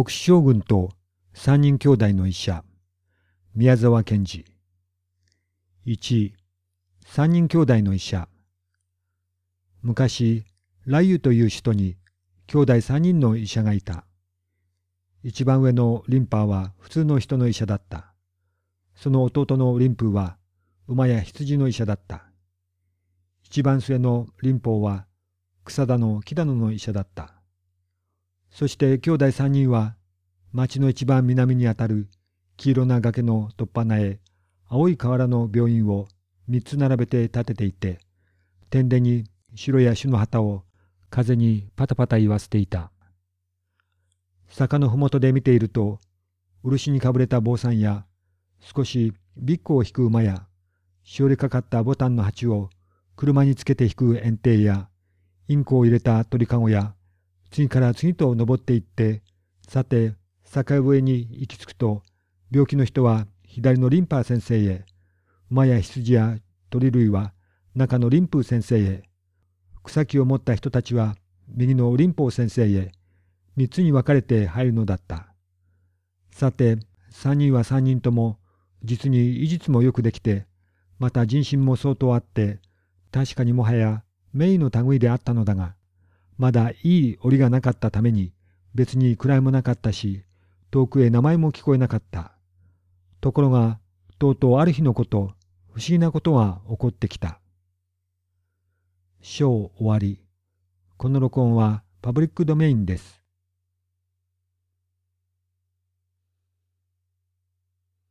北将軍と三人兄弟の医者。宮沢賢治。1三人兄弟の医者。昔雷雨という人に兄弟三人の医者がいた。一番上のリンパーは普通の人の医者だった。その弟のリンプーは馬や羊の医者だった。一番末の林法は草田の木田野の医者だった。そして兄弟三人は町の一番南にあたる黄色な崖の突破名へ青い瓦の病院を三つ並べて建てていて天でに白や朱の旗を風にパタパタ言わせていた。坂の麓で見ていると漆にかぶれた坊さんや少しビッグを引く馬やしおりかかったボタンの鉢を車につけて引く園庭やインコを入れた鳥かごや次から次と登っていってさて坂上に行き着くと病気の人は左のリンパー先生へ馬や羊や鳥類は中のリンプ先生へ草木を持った人たちは右のリンポー先生へ三つに分かれて入るのだった。さて三人は三人とも実に医術もよくできてまた人心も相当あって確かにもはや名医の類であったのだがまだいい檻がなかったために別に位もなかったし遠くへ名前も聞こえなかった。ところが、とうとうある日のこと、不思議なことが起こってきた。章終わり。この録音はパブリックドメインです。